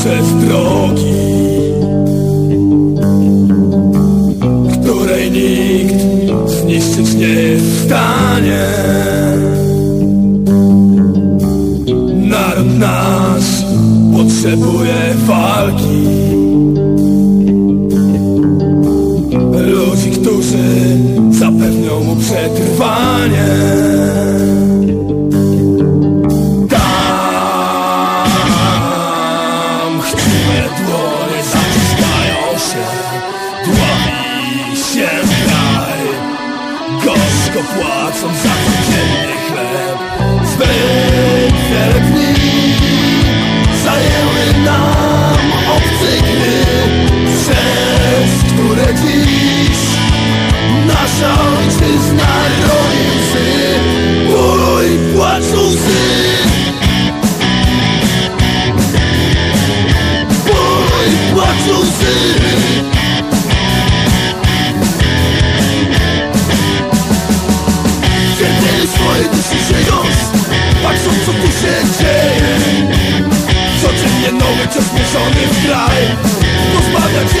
przez drogi Której nikt zniszczyć nie jest w stanie. Naród nasz potrzebuje walki tylko płacą za to kraj Pozbawia cię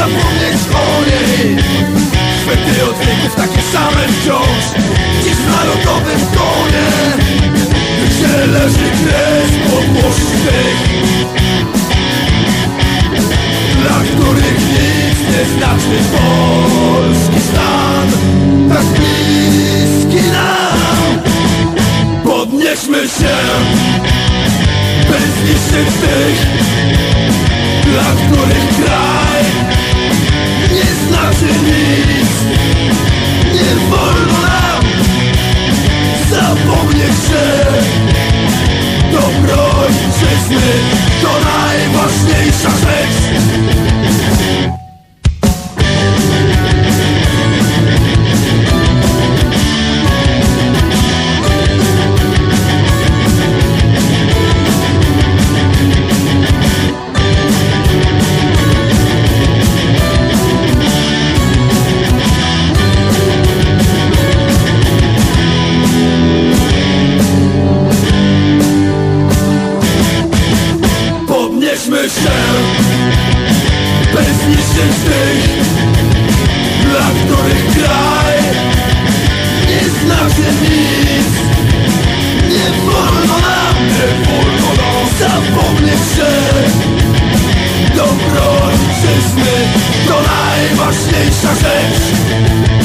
zapomnieć o niej Chwyty od wieków takie same wciąż. Dziś w narodowym tonie Gdzie leży kres podłożnych Dla których nic nie znaczy polski stan. Tak bliski nam. Podnieśmy się. By zniszczyć tych dla których kraj to najważniejsza rzecz się Bez niczym tych Dla których kraj Nie znaczy nic. Nie wolno nam Nie wolno nam Zapomnieć, że Dobro ojczyzny To najważniejsza rzecz